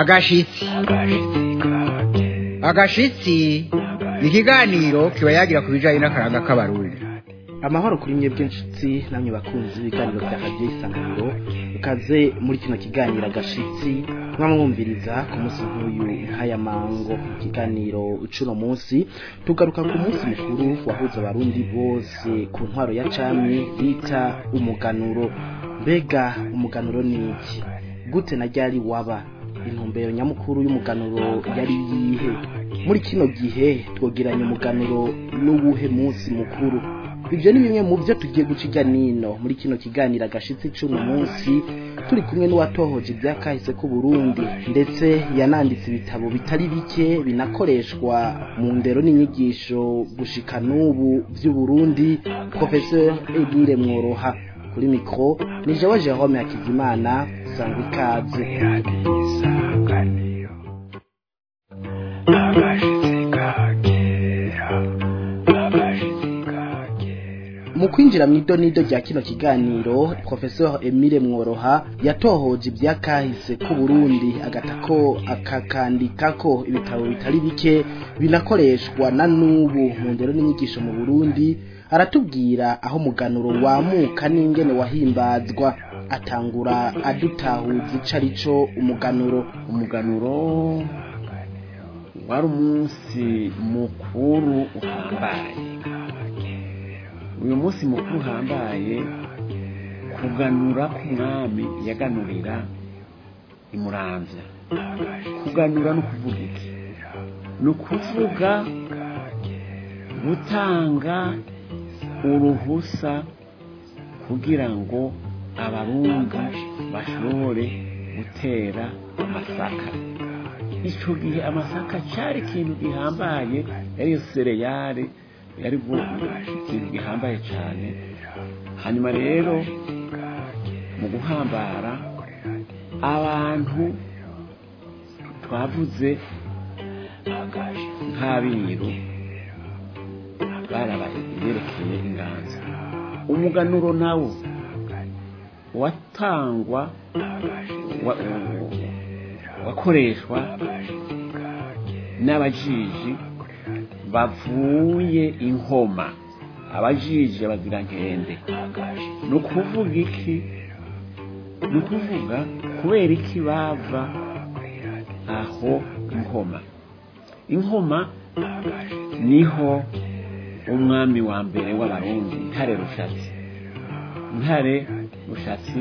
agashitsi. Agashitsi. Ni ikiganiro kiba yagira ku bijyanye n'akaranga k'abarundi amahoro kuri mwebwe nshuti namwe bakunzi ibiganiro bya radiyo isanganiro. Ukaze muri kino kiganiro agashitsi mwamwumviriza ku munsi nk'uyu nk'aya mango ikiganiro ucuno munsi tugaruka ku munsi mukuru wahuza abarundi bose ku ntwaro ya cami bita umuganuro. Mbega umuganuro ni iki? Gute na ryari waba? Intumbero nyamukuru y'umuganuro yari yihe? Muri kino gihe twogeranya umuganuro n'uwuhe munsi mukuru? Ibyo ni bimwe mu byo tugiye guca ijya nino. Muri kino kiganiro agashitsi c'uno munsi turi kumwe n'uwatohoje ibyakahise ku Burundi. Ndetse yananditse ibitabo bitari bike binakoreshwa mu ndero n'inyigisho gushika n'ubu by'u Burundi Professeur Egire Mworoha kuri mikro ni Jewe Jerome Hakizimana sangwa ikaze kwinjira mu idonido rya kino kiganiro professeur Emile Mworoha yatohoje ibyakahise ku Burundi. Agatako akakandikako ibitabo bitari bike binakoreshwa na nubu mu ndero n'inyigisho mu Burundi. Aratubwira aho muganuro wamuka n'ingene wahimbazwa atangura adutahuza ico arico umuganuro. Umuganuro wari umunsi mukuru uhambaye. Uyu munsi mukuru uhambaye kuganura k'umwami yaganurira imuramvya kuganura no kuvuga iki ni ukuvuga gutanga uruhusa kugira ngo abarundi bashobore gutera amasaka. Icyo gihe amasaka cyari ikintu gihambaye yari sereyare yari ikintu gihambaye cyane. Hanyuma rero mu guhambara abantu twavuze nk'abiru barabaye yerekeye inganzo. Umuganuro nawo watangwa wakoreshwa n'abajiji bavuye inkoma. Abajije bagira nkende. Ni ukuvuga iki? Ni ukuvuga kubera iki bava aho inkoma? Inkoma ni ho umwami wa mbere w'abarundi ntare rushatsi. Ntare rushatsi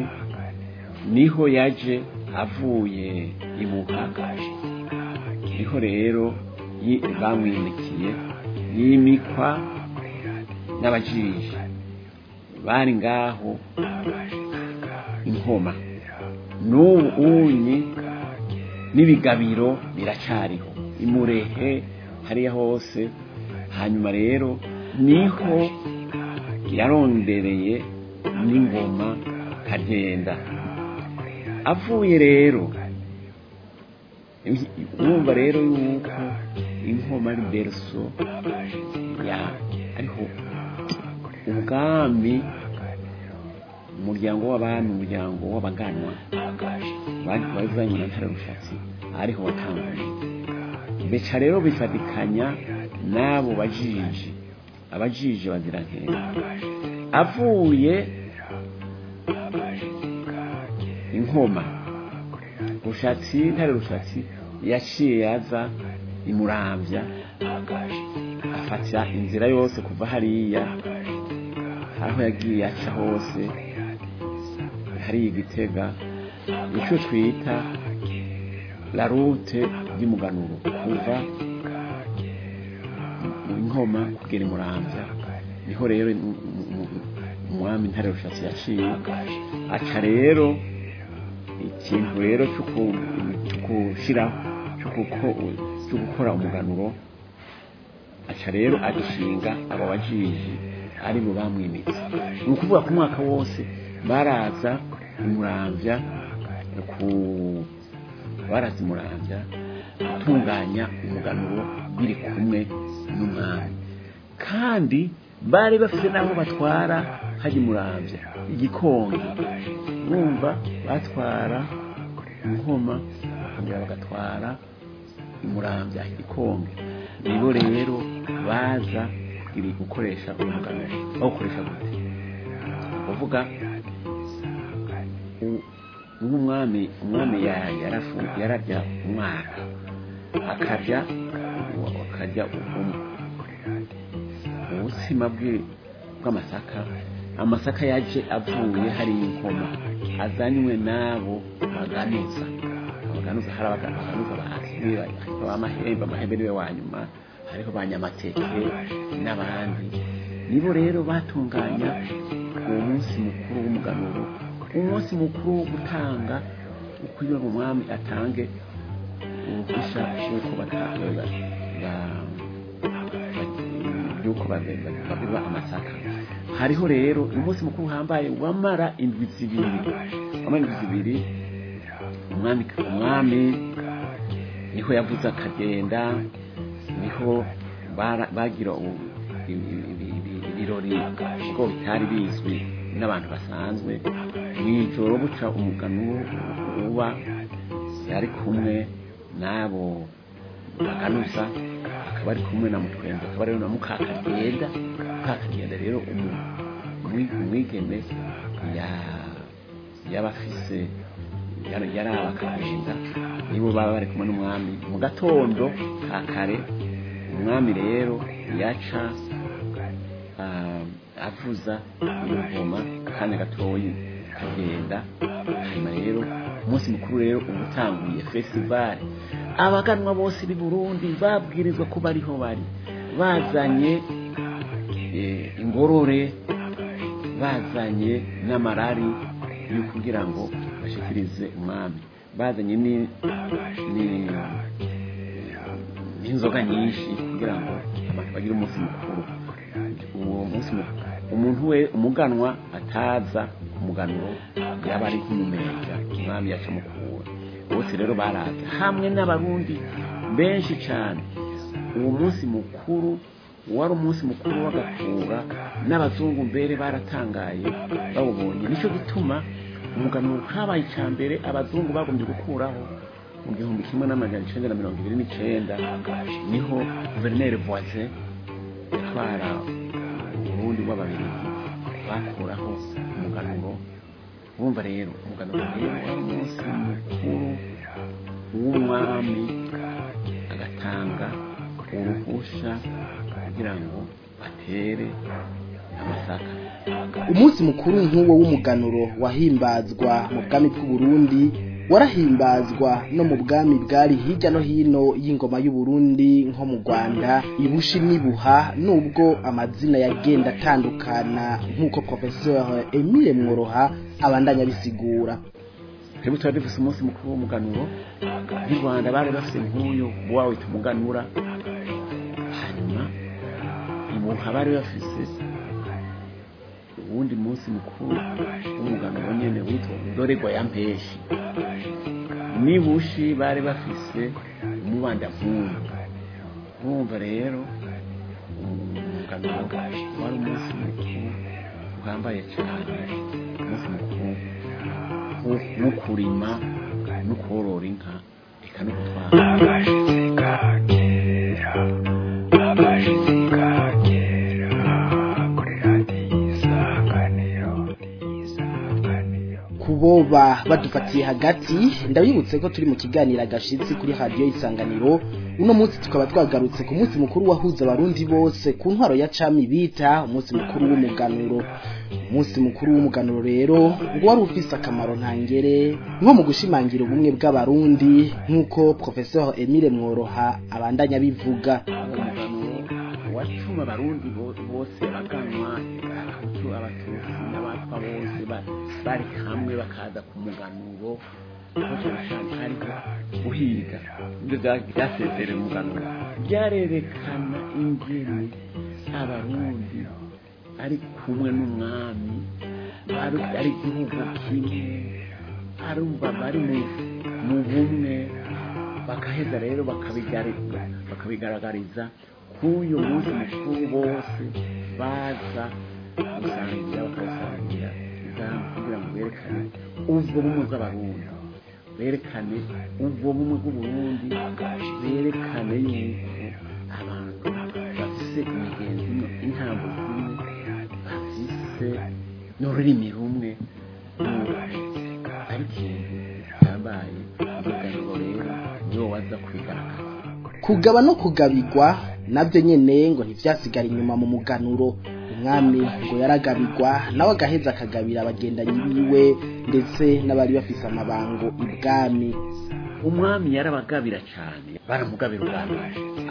ni ho yaje avuye imuha ni ho rero bamwimikiye yimikwa n'abajiji. Bari ngaho inkoma. N'ubu unyi n'ibigabiro biracariho imurehe hariya hose. Hanyuma rero ni ho yarondereye n'ingoma kagenda avuye rero urumva rero yuko berso. Ya ariho. Ubwami umuryango w'abami umuryango w'abaganwa. Bazanye na rushatsi ariho watanguye beca rero bifatikanya n'abo bajiji. Abajiji bazira nkera avuye inkoma rushatsi ntare rushatsi yaciye yaza imurambya afata inzira yose kuva hariya aho yagiye aca hose. Hariya igitega icyo twita la route y'umuganuro kuva inkoma kugera imurambya ni ho rero umwami ntare rushatsi yaciye aca rero ikintu rero cyo gushyiraho cyo gukora umuganuro aca rero agishinga abo bajiji ari bo bamwimitse. Ni ukuvuga ku mwaka wose baraza imurambya ku baraza imurambya gutunganya umuganuro biri kumwe n'umwami. Kandi bari bafite n'aho batwara hajya murambya igikonge bumva batwara bakongera bagatwara imurambya igikonge nibo rero baza iri gukoresha umugano bawukoresha gute? Kuvuga u- nk'umwami umwami yararya umwaka akarya akarya ubu- ubuzima bwe bw'amasaka amasaka yaje avuye hari inkoma azanywe n'abo baganuza abaganuza hari abaganuza bazi amahembe amahembe ni we wa nyuma hariho ba nyamateke n'abandi nibo rero batunganya uwo munsi mukuru w'umuganuro umunsi mukuru wo gutanga. Kugira ngo umwami atange. Uruhushya rw'uko batanga. Yuko babiba amasaka. Hariho rero umunsi mukuru uhambaye wamara indwi zibiri. Wamara indwi zibiri. Umwami. Ni ho yavuze akagenda ni ho bagira ibirori ubwo bitari bizwi n'abantu basanzwe. Mw'ijoro buca umugano uba yari kumwe n'abo baganuza akaba ari kumwe na mutwenzi akaba rero na mukakagenda. Mukakagenda rero umwigeme ya- y'abafise yari abakagenda nibo baba bari kumwe n'umwami. Mu gatondo ka kare umwami rero yaca ah, avuza iyo ngoma akanya gatoyi kagenda. Hanyuma rero umunsi mukuru rero uba utanguye festivali abaganwa bose b'i burundi babwirizwa ko bariho bari. Bazanye eh, ingorore bazanye n'amarari. Yo kugira ngo bashikirize umwami. Bazanye ni- ni- n'inzoga nyinshi kugira ngo bagire umunsi mukuru. Uwo munsi umuntu we umuganwa ataza ku muganuro yaba ari nk'umumega umwami yaca mukura bose rero baraza hamwe n'abarundi benshi cyane uwo munsi mukuru wari umunsi mukuru w'agakura n'abazungu mbere baratangaye bawubonye. Nicyo gituma umuganuro kabaye icya mbere abazungu bagombye gukuraho mu gihumbi kimwe n'amajana icenda na mirongo ibiri n'icenda. Niho guverineri voisin yatwara uburundi bw'ababiligi bakuraho umuganuro urumva rero umuganuro rero wari umunsi mukuru w'umwami agatanga uruhusha kugira ngo batere amasaka umunsi mukuru nk'uwo w'umuganuro wahimbazwa mu bwami bw'uburundi warahimbazwa no mu bwami bwari hirya no hino y'ingoma y'uburundi nko mu rwanda ibushi n'ibuha nubwo amazina yagenda atandukana nk'uko professeur emile mworoha abandanya abisigura twebwe tuba dufise umunsi mukuru w'umuganuro nk'i rwanda bari bafise nk'uyu wawita umuganura. Ibuha bari bafise uwundi munsi mukuru w'umuganuro nyene witwa ndorerwa ya mpeshi n'ibushi bari bafise umubanda nk'uyu urumva rero umuganuro wari umunsi mukuru uhambaye cyane umunsi mukuru wo- kurima no korora inka eka no gutwara. Kuboba badufatiye hagati ndabibutse ko turi mu kiganiro agashitsi kuri radiyo isanganiro. Uno munsi tukaba twagarutse ku munsi mukuru wahuza abarundi bose ku ntwaro ya cami bita umunsi mukuru w'umuganuro. Umunsi mukuru w'umuganuro rero ngo wari ufise akamaro ntangere nko mu gushimangira ubumwe bw'abarundi nk'uko professeur emile mworoha abandanya abivuga. Umuganuro watuma abarundi bo- bose baganwa abatutsi n'abatwa bose ba- bari hamwe bakaza ku muganuro. Hariho guhiga. Ibyo bya- byasezerera umuganuro byarerekana ingene abarundi ari kumwe n'umwami ari igihugu kimwe arumva bari mu bumwe. Bakaheza rero bakabigaragariza k'uyu munsi mukuru bose baza gusangira bakasangira. Berekane ubwo bumwe bw'abarundi. Berekane ubwo bumwe bw'uburundi. Berekane yuko abantu bafise imigenzi intambo zimwe bafise n'ururimi rumwe. Ari ikintu gihambaye umuganiro rero niwo waza kwigaragaza kugaba no kugabirwa na byo nyene ngo ntivyasigara inyuma mu muganuro. Umwami ngo yaragabirwa nawe agaheza akagabira abagendanyi biwe ndetse n'abari bafise amabango ibwami. Umwami yarabagabira cyane baramugabira ubwami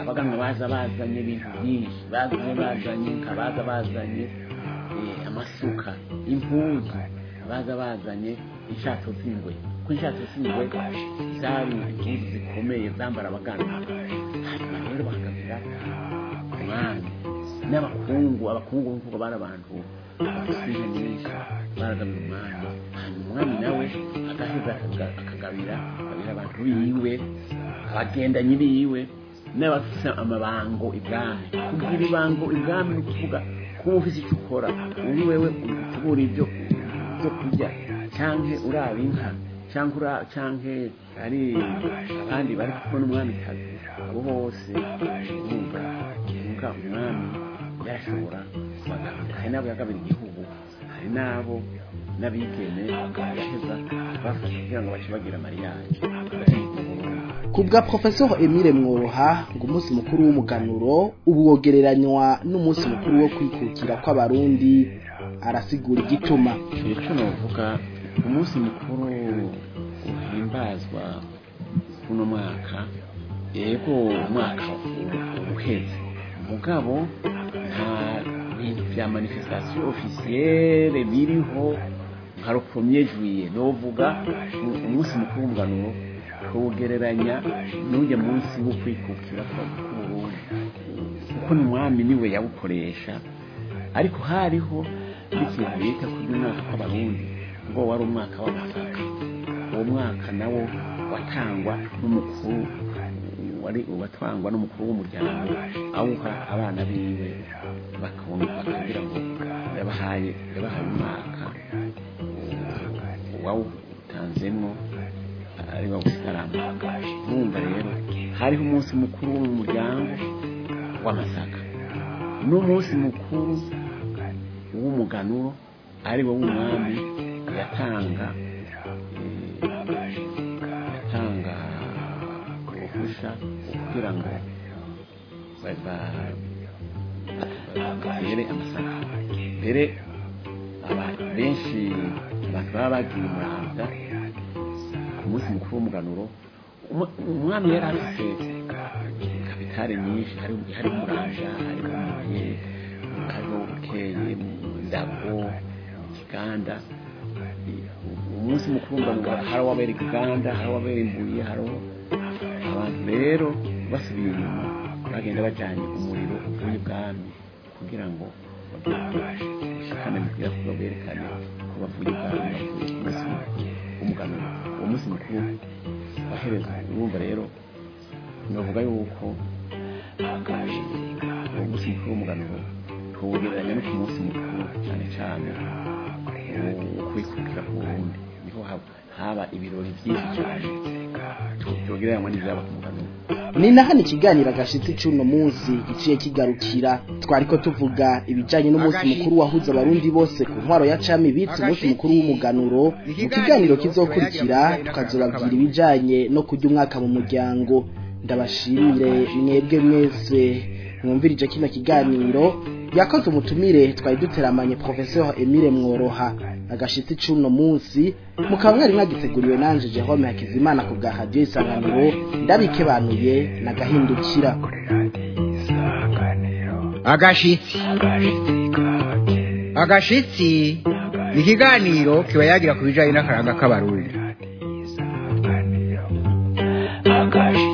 abaganwa baza bazanye ibintu byinshi. Bazanye bazanye eh, amasuka impuzu baza bazanye inshato z'ingwe. Ko inshato z'ingwe zari impuzu zikomeye zambara abaganwa n'abakungu abakungu b'imvugo bari abantu? Bafite inka nyinshi baragabira umwami umwami nawe agaheza akaga- akagabira akagabira abantu? Biwe abagendanyi biwe n'abafite amabango ibwami kugira ibango ibwami ni ukuvuga kuba ufite icyo ukora ubu wewe utegura ibyo byo kurya cyangwa uraba inka cyangwa ari abandi bari kumwe n'umwamikazi abo bose bumva umwami kubagabira hari n'abo yagabira igihugu. Hari n'abo n'abigeme yaheza bafasha kugira ngo bagira mariyaje ku bwa profesor emile mworoha ngo umunsi mukuru w'umuganuro ubu wogereranywa n'umunsi mukuru wo kwikukira kw'abarundi arasigura igituma. Icyo navuga umunsi mukuru uhimbazwa uno mwaka yego umwaka uheze mugabo nta bintu bya manifestation officielle biriho nka premier juillet. Novuga umunsi mukuru w'umuganuro tuwugereranya n'ujya munsi wo kwikukira k'uburundi kuko n'umwami ni we yawukoresha. Ariko hariho n'ikintu bita kurya umwaka kw'abarundi ngo wari umwaka w'amasaka uwo mwaka nawo watangwa n'umukuru wari watangwa n'umukuru w'umuryango. Awuha abana biwe bakabona bakagira ngo yabahaye yabahaye umwaka. Wawutanzemo ari wo mwumva rero hariho umunsi mukuru wo mu muryango w'amasaka. N'umunsi mukuru w'umuganuro ari wo w'umwami yatanga eh, yatanga kugira ngo ba- ba- batere amasaka mbere benshi abantu baba bagiye umuranda ku munsi mukuru w'umuganuro umu- umwami yari afite kapitale nyinshi hari hari muranja hari muye hariho bukeye ndago kiganda umunsi mukuru w'umuganuro hari uwabera ikiganda hari uwabera imbuye hari abantu rero basubiye inyuma bagenda bajyanye umuriro uvuye ibwami kugira ngo mu kugira berekane ko bavuye ibwami bavuye ku munsi w'umuganuro uwo munsi mukuru wahereza urumva rero navuga yuko uwo munsi mukuru w'umuganuro tuwugereranya no ku munsi mukuru cyane cyane wo kwikukira ku wundi. Niho haba- ibirori byinshi cyane. Tugereranywa n'ibyaba ku ni na hano ikiganiro agashitsi c'uno munsi giciye kigarukira. Twariko tuvuga ibijanye n'umunsi mukuru wahuza abarundi bose ku ntwaro ya cami bitse umunsi mukuru w'umuganuro. Mu kiganiro kizokurikira tukazobabwira ibijanye no kurya umwaka mu muryango. Ndabashimire mwebwe mwese mwumvirije kino kiganiro. Yakoze umutumire twari duteramanye professeur Emile Mworoha. Agashitsi c'uno munsi mukaba mwari mwagiteguriwe nanje Jerome Hakizimana ku bwa radio isanganiro ndabikebanuye nagahindukira. Agashitsi. Agashitsi ni ikiganiro kiba yagira ku bijyanye n'akaranga k'abarundi Agashi